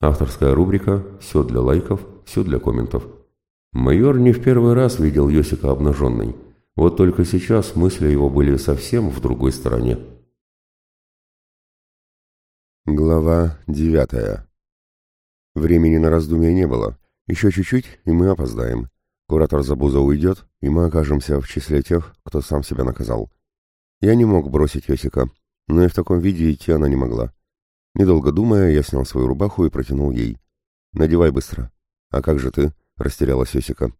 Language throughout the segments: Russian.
Авторская рубрика «Все для лайков, все для комментов». Майор не в первый раз видел Йосика обнаженной. Вот только сейчас мысли его были совсем в другой стороне. Глава девятая. Времени на раздумья не было. Еще чуть-чуть, и мы опоздаем. Куратор Забуза уйдет, и мы окажемся в числе тех, кто сам себя наказал. Я не мог бросить Йосика, но и в таком виде идти она не могла. Недолго думая, я снял свою рубаху и протянул ей. «Надевай быстро». «А как же ты?» — растерялась Йосика.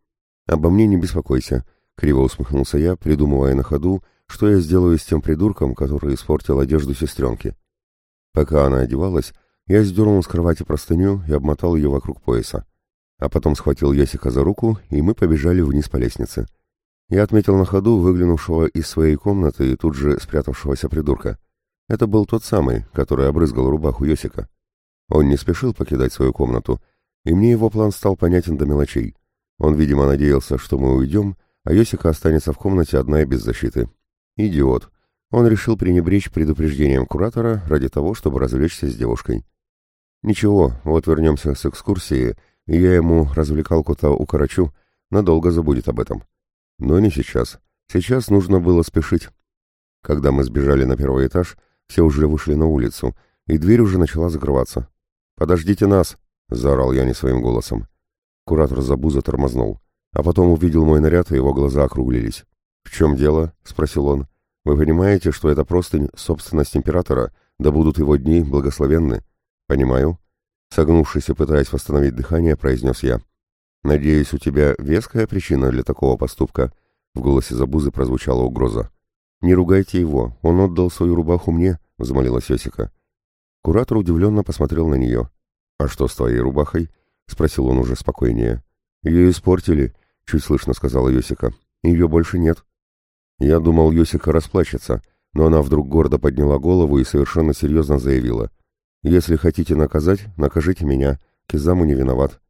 «Обо мне не беспокойся», — криво усмехнулся я, придумывая на ходу, что я сделаю с тем придурком, который испортил одежду сестренки. Пока она одевалась, я сдернул с кровати простыню и обмотал ее вокруг пояса. А потом схватил Ясика за руку, и мы побежали вниз по лестнице. Я отметил на ходу выглянувшего из своей комнаты и тут же спрятавшегося придурка. Это был тот самый, который обрызгал рубаху Йосика. Он не спешил покидать свою комнату, и мне его план стал понятен до мелочей. Он, видимо, надеялся, что мы уйдем, а Йосика останется в комнате одна и без защиты. Идиот. Он решил пренебречь предупреждением куратора ради того, чтобы развлечься с девушкой. Ничего, вот вернемся с экскурсии, и я ему развлекалку-то укорочу, надолго забудет об этом. Но не сейчас. Сейчас нужно было спешить. Когда мы сбежали на первый этаж, все уже вышли на улицу, и дверь уже начала закрываться. «Подождите нас!» — заорал я не своим голосом. Куратор Забуза тормознул, а потом увидел мой наряд, и его глаза округлились. «В чем дело?» — спросил он. Вы понимаете, что это просто собственность императора, да будут его дни благословенны? Понимаю. Согнувшись и пытаясь восстановить дыхание, произнес я. Надеюсь, у тебя веская причина для такого поступка? В голосе Забузы прозвучала угроза. «Не ругайте его, он отдал свою рубаху мне», — взмолилась Йосика. Куратор удивленно посмотрел на нее. «А что с твоей рубахой?» — спросил он уже спокойнее. «Ее испортили», — чуть слышно сказала Йосика. «Ее больше нет». Я думал, Йосика расплачется, но она вдруг гордо подняла голову и совершенно серьезно заявила. «Если хотите наказать, накажите меня. Кизаму не виноват».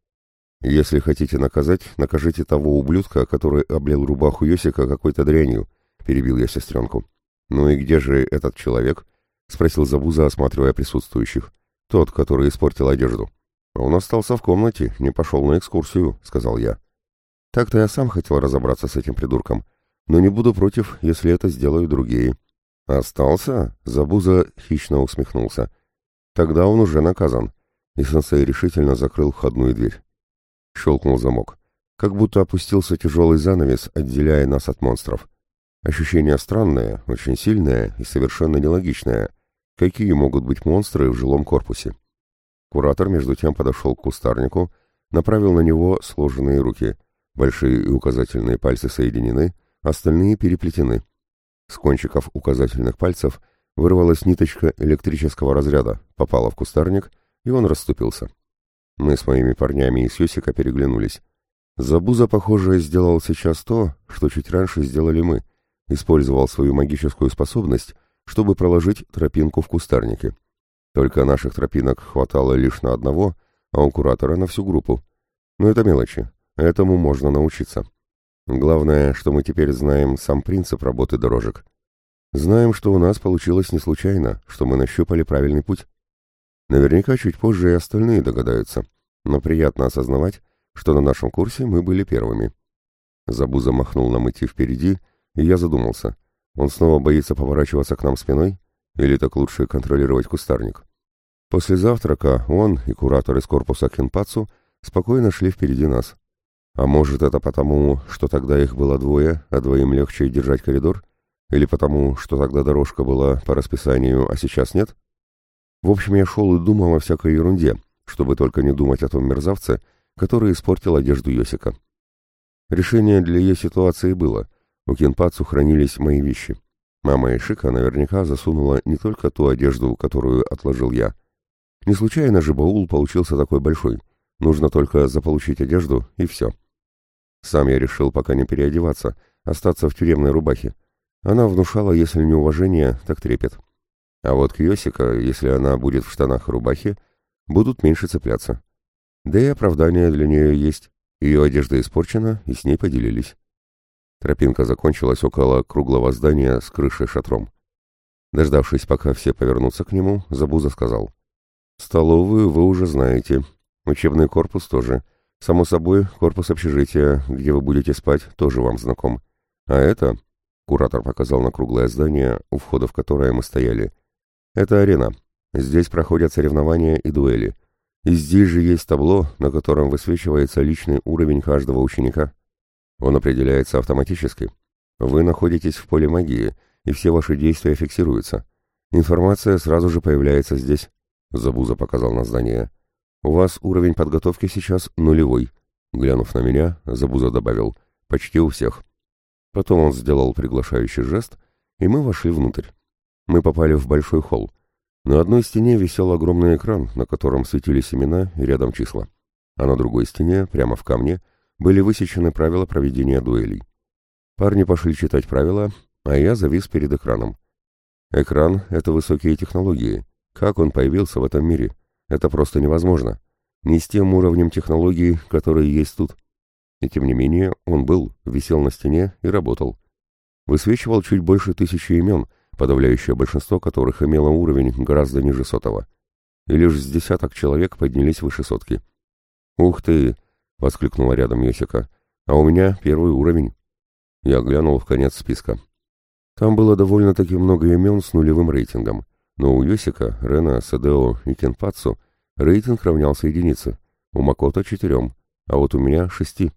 «Если хотите наказать, накажите того ублюдка, который облил рубаху Йосика какой-то дрянью», — перебил я сестренку. «Ну и где же этот человек?» — спросил Забуза, осматривая присутствующих. «Тот, который испортил одежду». «Он остался в комнате, не пошел на экскурсию», — сказал я. «Так-то я сам хотел разобраться с этим придурком но не буду против, если это сделают другие. Остался? Забуза хищно усмехнулся. Тогда он уже наказан. И сенсей решительно закрыл входную дверь. Щелкнул замок. Как будто опустился тяжелый занавес, отделяя нас от монстров. Ощущение странное, очень сильное и совершенно нелогичное. Какие могут быть монстры в жилом корпусе? Куратор между тем подошел к кустарнику, направил на него сложенные руки. Большие и указательные пальцы соединены — остальные переплетены. С кончиков указательных пальцев вырвалась ниточка электрического разряда, попала в кустарник, и он расступился. Мы с моими парнями из Йосика переглянулись. Забуза, похоже, сделал сейчас то, что чуть раньше сделали мы. Использовал свою магическую способность, чтобы проложить тропинку в кустарнике. Только наших тропинок хватало лишь на одного, а у куратора на всю группу. Но это мелочи. Этому можно научиться. Главное, что мы теперь знаем сам принцип работы дорожек. Знаем, что у нас получилось не случайно, что мы нащупали правильный путь. Наверняка чуть позже и остальные догадаются, но приятно осознавать, что на нашем курсе мы были первыми. Забу замахнул нам идти впереди, и я задумался. Он снова боится поворачиваться к нам спиной? Или так лучше контролировать кустарник? После завтрака он и куратор из корпуса Кенпацу спокойно шли впереди нас. А может, это потому, что тогда их было двое, а двоим легче держать коридор? Или потому, что тогда дорожка была по расписанию, а сейчас нет? В общем, я шел и думал о всякой ерунде, чтобы только не думать о том мерзавце, который испортил одежду Йосика. Решение для ее ситуации было. У Кенпацу хранились мои вещи. Мама Ишика наверняка засунула не только ту одежду, которую отложил я. Не случайно же баул получился такой большой. Нужно только заполучить одежду, и все. Сам я решил пока не переодеваться, остаться в тюремной рубахе. Она внушала, если не уважение, так трепет. А вот к Йосика, если она будет в штанах и рубахе, будут меньше цепляться. Да и оправдание для нее есть. Ее одежда испорчена, и с ней поделились. Тропинка закончилась около круглого здания с крышей шатром. Дождавшись, пока все повернутся к нему, Забуза сказал. Столовую вы уже знаете. Учебный корпус тоже. Само собой, корпус общежития, где вы будете спать, тоже вам знаком. А это... Куратор показал на круглое здание, у входа в которое мы стояли. Это арена. Здесь проходят соревнования и дуэли. И здесь же есть табло, на котором высвечивается личный уровень каждого ученика. Он определяется автоматически. Вы находитесь в поле магии, и все ваши действия фиксируются. Информация сразу же появляется здесь. Забуза показал на здание. У вас уровень подготовки сейчас нулевой. Глянув на меня, Забуза добавил. Почти у всех. Потом он сделал приглашающий жест, и мы вошли внутрь. Мы попали в большой холл. На одной стене висел огромный экран, на котором светились имена и рядом числа. А на другой стене, прямо в камне, были высечены правила проведения дуэлей. Парни пошли читать правила, а я завис перед экраном. Экран — это высокие технологии. Как он появился в этом мире? Это просто невозможно. Не с тем уровнем технологий, которые есть тут. И тем не менее, он был, висел на стене и работал. Высвечивал чуть больше тысячи имен, подавляющее большинство которых имело уровень гораздо ниже сотого. И лишь с десяток человек поднялись выше сотки. «Ух ты!» — воскликнула рядом Йосика. «А у меня первый уровень». Я глянул в конец списка. Там было довольно-таки много имен с нулевым рейтингом, но у Йосика, Рена, Садео и Кенпацу рейтинг равнялся единице, у Макото — четырем, а вот у меня — шести.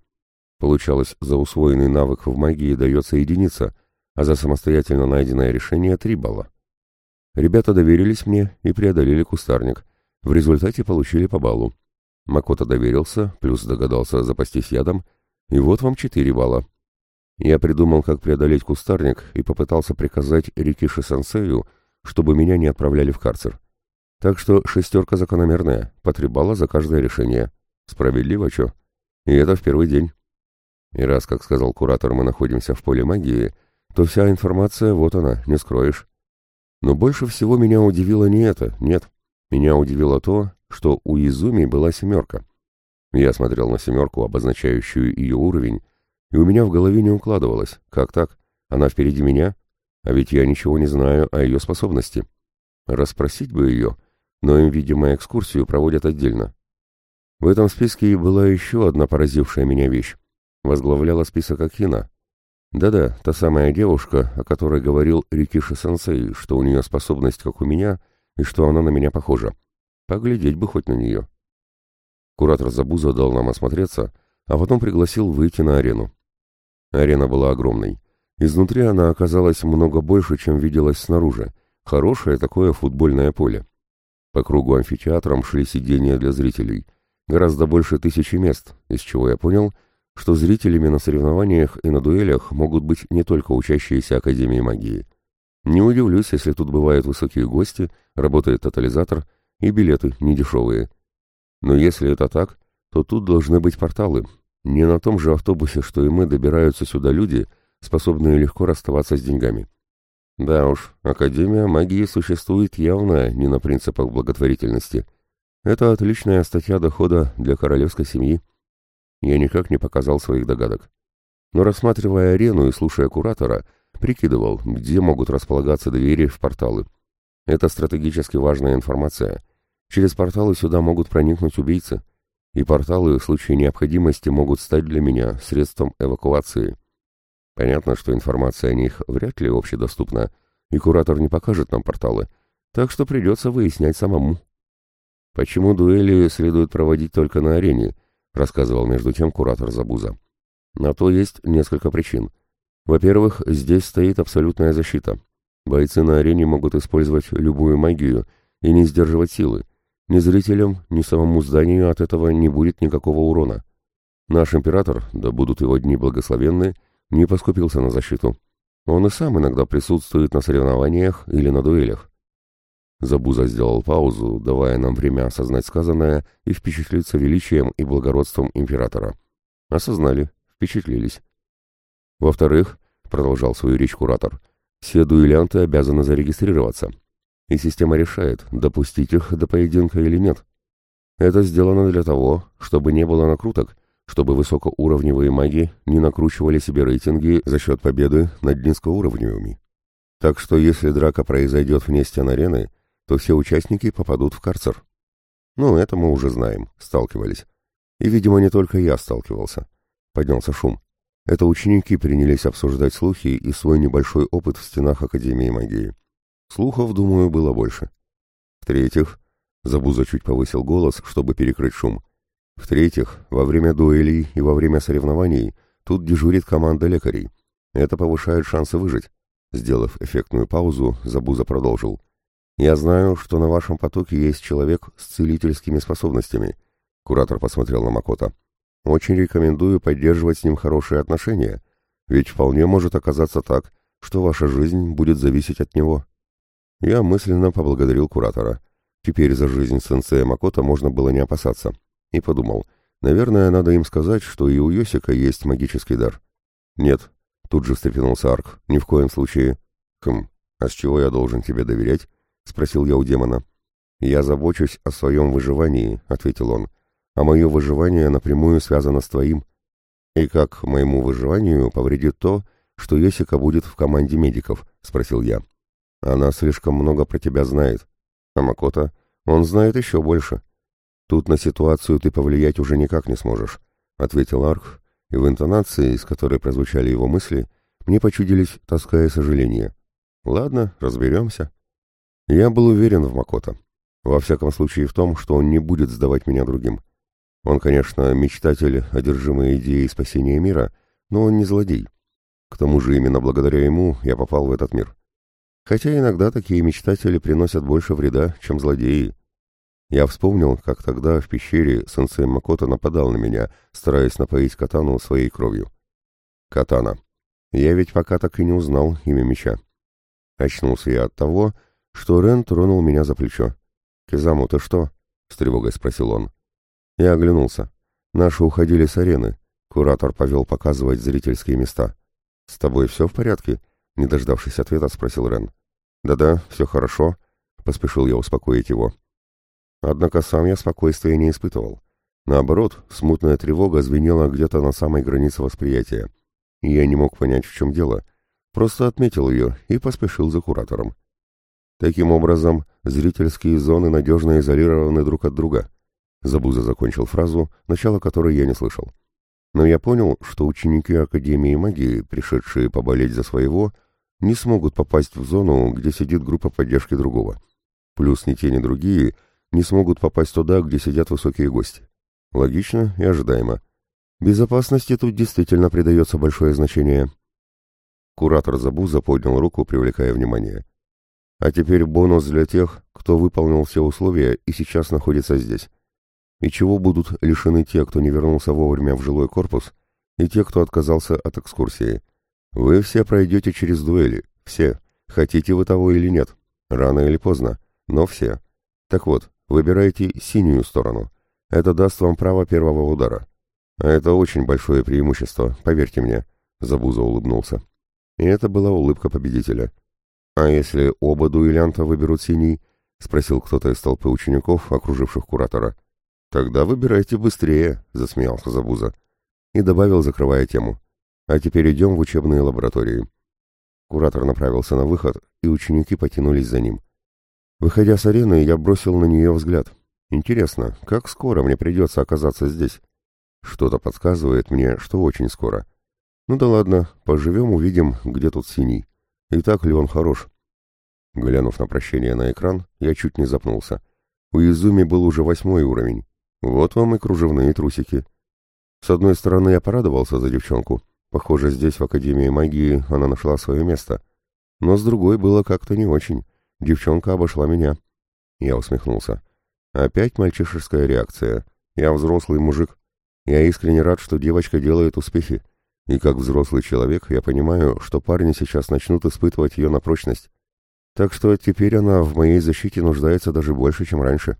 Получалось, за усвоенный навык в магии дается единица, а за самостоятельно найденное решение — три балла. Ребята доверились мне и преодолели кустарник. В результате получили по баллу. Макото доверился, плюс догадался запастись ядом, и вот вам четыре балла. Я придумал, как преодолеть кустарник, и попытался приказать Рикиши-сенсею, чтобы меня не отправляли в карцер. Так что шестерка закономерная, по три балла за каждое решение. Справедливо, чё? И это в первый день. И раз, как сказал куратор, мы находимся в поле магии, то вся информация, вот она, не скроешь. Но больше всего меня удивило не это, нет. Меня удивило то, что у Изуми была семерка. Я смотрел на семерку, обозначающую ее уровень, и у меня в голове не укладывалось. Как так? Она впереди меня? А ведь я ничего не знаю о ее способности. Расспросить бы ее, но им, видимо, экскурсию проводят отдельно. В этом списке была еще одна поразившая меня вещь. Возглавляла список Акина. Да-да, та самая девушка, о которой говорил Рикиши-сенсей, что у нее способность, как у меня, и что она на меня похожа. Поглядеть бы хоть на нее. Куратор Забуза дал нам осмотреться, а потом пригласил выйти на арену. Арена была огромной. Изнутри она оказалась много больше, чем виделась снаружи. Хорошее такое футбольное поле. По кругу амфитеатром шли сидения для зрителей. Гораздо больше тысячи мест, из чего я понял, что зрителями на соревнованиях и на дуэлях могут быть не только учащиеся Академии магии. Не удивлюсь, если тут бывают высокие гости, работает тотализатор и билеты недешевые. Но если это так, то тут должны быть порталы, не на том же автобусе, что и мы, добираются сюда люди, способные легко расставаться с деньгами. Да уж, Академия магии существует явно не на принципах благотворительности. Это отличная статья дохода для королевской семьи. Я никак не показал своих догадок. Но рассматривая арену и слушая куратора, прикидывал, где могут располагаться двери в порталы. Это стратегически важная информация. Через порталы сюда могут проникнуть убийцы и порталы в случае необходимости могут стать для меня средством эвакуации. Понятно, что информация о них вряд ли общедоступна, и куратор не покажет нам порталы, так что придется выяснять самому. «Почему дуэли следует проводить только на арене?» — рассказывал между тем куратор Забуза. «На то есть несколько причин. Во-первых, здесь стоит абсолютная защита. Бойцы на арене могут использовать любую магию и не сдерживать силы, ни зрителям, ни самому зданию от этого не будет никакого урона. Наш император, да будут его дни благословенны, не поскупился на защиту. Он и сам иногда присутствует на соревнованиях или на дуэлях. Забуза сделал паузу, давая нам время осознать сказанное и впечатлиться величием и благородством императора. Осознали, впечатлились. Во-вторых, продолжал свою речь куратор, все дуэлянты обязаны зарегистрироваться и система решает, допустить их до поединка или нет. Это сделано для того, чтобы не было накруток, чтобы высокоуровневые маги не накручивали себе рейтинги за счет победы над низкоуровневыми. Так что если драка произойдет вне стен арены, то все участники попадут в карцер. Ну, это мы уже знаем, сталкивались. И, видимо, не только я сталкивался. Поднялся шум. Это ученики принялись обсуждать слухи и свой небольшой опыт в стенах Академии магии. Слухов, думаю, было больше. В-третьих, Забуза чуть повысил голос, чтобы перекрыть шум. В-третьих, во время дуэлей и во время соревнований тут дежурит команда лекарей. Это повышает шансы выжить. Сделав эффектную паузу, Забуза продолжил. «Я знаю, что на вашем потоке есть человек с целительскими способностями». Куратор посмотрел на Макота. «Очень рекомендую поддерживать с ним хорошие отношения, ведь вполне может оказаться так, что ваша жизнь будет зависеть от него». Я мысленно поблагодарил Куратора. Теперь за жизнь сенсея Макота можно было не опасаться. И подумал, наверное, надо им сказать, что и у Йосика есть магический дар. Нет, тут же встрепенулся Арк, ни в коем случае. Хм, а с чего я должен тебе доверять? Спросил я у демона. Я забочусь о своем выживании, ответил он. А мое выживание напрямую связано с твоим. И как моему выживанию повредит то, что Йосика будет в команде медиков? Спросил я. Она слишком много про тебя знает. А Макота? Он знает еще больше. Тут на ситуацию ты повлиять уже никак не сможешь, ответил Арх, и в интонации, с которой прозвучали его мысли, мне почудились тоска и сожаление. Ладно, разберемся. Я был уверен в Макота. Во всяком случае в том, что он не будет сдавать меня другим. Он, конечно, мечтатель, одержимый идеей спасения мира, но он не злодей. К тому же именно благодаря ему я попал в этот мир. Хотя иногда такие мечтатели приносят больше вреда, чем злодеи. Я вспомнил, как тогда в пещере сенсей Макото нападал на меня, стараясь напоить катану своей кровью. Катана. Я ведь пока так и не узнал имя меча. Очнулся я от того, что Рен тронул меня за плечо. «Кизаму, ты что?» — с тревогой спросил он. Я оглянулся. Наши уходили с арены. Куратор повел показывать зрительские места. «С тобой все в порядке?» Не дождавшись ответа, спросил Рен. «Да-да, все хорошо», — поспешил я успокоить его. Однако сам я спокойствия не испытывал. Наоборот, смутная тревога звенела где-то на самой границе восприятия. И я не мог понять, в чем дело. Просто отметил ее и поспешил за куратором. Таким образом, зрительские зоны надежно изолированы друг от друга. Забуза закончил фразу, начало которой я не слышал. Но я понял, что ученики Академии магии, пришедшие поболеть за своего, не смогут попасть в зону, где сидит группа поддержки другого. Плюс ни те, ни другие не смогут попасть туда, где сидят высокие гости. Логично и ожидаемо. Безопасности тут действительно придается большое значение. Куратор Забуза поднял руку, привлекая внимание. А теперь бонус для тех, кто выполнил все условия и сейчас находится здесь и чего будут лишены те, кто не вернулся вовремя в жилой корпус, и те, кто отказался от экскурсии. Вы все пройдете через дуэли, все, хотите вы того или нет, рано или поздно, но все. Так вот, выбирайте синюю сторону. Это даст вам право первого удара. А это очень большое преимущество, поверьте мне, Забуза улыбнулся. И это была улыбка победителя. А если оба дуэлянта выберут синий? спросил кто-то из толпы учеников, окруживших куратора. «Тогда выбирайте быстрее», — засмеялся Забуза. И добавил, закрывая тему. «А теперь идем в учебные лаборатории». Куратор направился на выход, и ученики потянулись за ним. Выходя с арены, я бросил на нее взгляд. Интересно, как скоро мне придется оказаться здесь? Что-то подсказывает мне, что очень скоро. Ну да ладно, поживем, увидим, где тут синий. И так ли он хорош? Глянув на прощение на экран, я чуть не запнулся. У Изуми был уже восьмой уровень. Вот вам и кружевные трусики. С одной стороны, я порадовался за девчонку. Похоже, здесь, в Академии магии, она нашла свое место. Но с другой было как-то не очень. Девчонка обошла меня. Я усмехнулся. Опять мальчишеская реакция. Я взрослый мужик. Я искренне рад, что девочка делает успехи. И как взрослый человек я понимаю, что парни сейчас начнут испытывать ее на прочность. Так что теперь она в моей защите нуждается даже больше, чем раньше.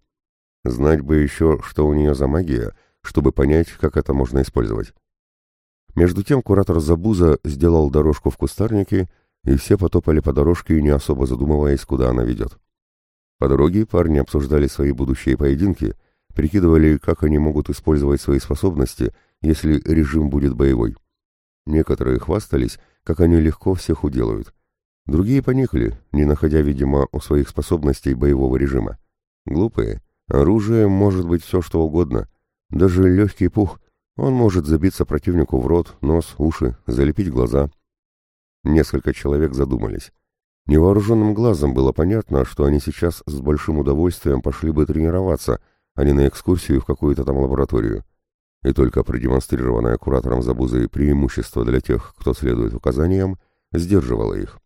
Знать бы еще, что у нее за магия, чтобы понять, как это можно использовать. Между тем куратор Забуза сделал дорожку в кустарнике, и все потопали по дорожке, не особо задумываясь, куда она ведет. По дороге парни обсуждали свои будущие поединки, прикидывали, как они могут использовать свои способности, если режим будет боевой. Некоторые хвастались, как они легко всех уделают. Другие поникли, не находя, видимо, у своих способностей боевого режима. Глупые, Оружие может быть все что угодно. Даже легкий пух. Он может забиться противнику в рот, нос, уши, залепить глаза. Несколько человек задумались. Невооруженным глазом было понятно, что они сейчас с большим удовольствием пошли бы тренироваться, а не на экскурсию в какую-то там лабораторию. И только продемонстрированное куратором Забузой преимущество для тех, кто следует указаниям, сдерживало их.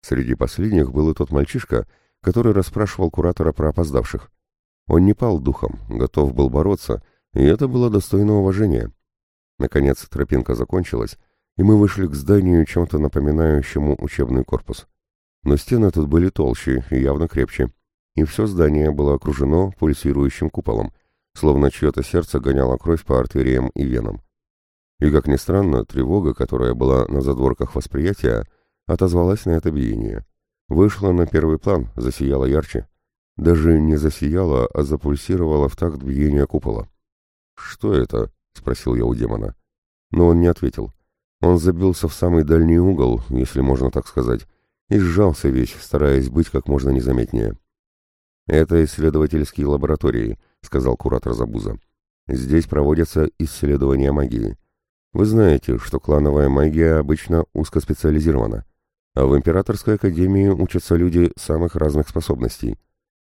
Среди последних был и тот мальчишка, который расспрашивал куратора про опоздавших. Он не пал духом, готов был бороться, и это было достойно уважения. Наконец тропинка закончилась, и мы вышли к зданию, чем-то напоминающему учебный корпус. Но стены тут были толще и явно крепче, и все здание было окружено пульсирующим куполом, словно чье-то сердце гоняло кровь по артериям и венам. И, как ни странно, тревога, которая была на задворках восприятия, отозвалась на это биение. Вышла на первый план, засияла ярче. Даже не засияла, а запульсировала в такт биения купола. «Что это?» — спросил я у демона. Но он не ответил. Он забился в самый дальний угол, если можно так сказать, и сжался весь, стараясь быть как можно незаметнее. «Это исследовательские лаборатории», — сказал куратор Забуза. «Здесь проводятся исследования магии. Вы знаете, что клановая магия обычно узкоспециализирована, а в Императорской академии учатся люди самых разных способностей.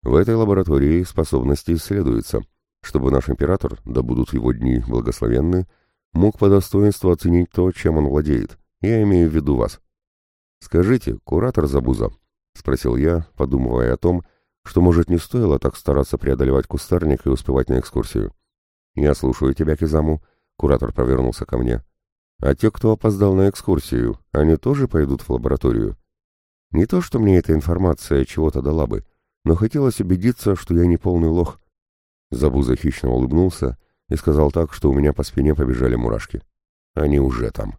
В этой лаборатории способности исследуются, чтобы наш император, да будут его дни благословенны, мог по достоинству оценить то, чем он владеет. Я имею в виду вас. «Скажите, куратор Забуза?» — спросил я, подумывая о том, что, может, не стоило так стараться преодолевать кустарник и успевать на экскурсию. «Я слушаю тебя, Кизаму», — куратор повернулся ко мне. «А те, кто опоздал на экскурсию, они тоже пойдут в лабораторию?» «Не то, что мне эта информация чего-то дала бы, но хотелось убедиться, что я не полный лох». Забуза хищно улыбнулся и сказал так, что у меня по спине побежали мурашки. «Они уже там».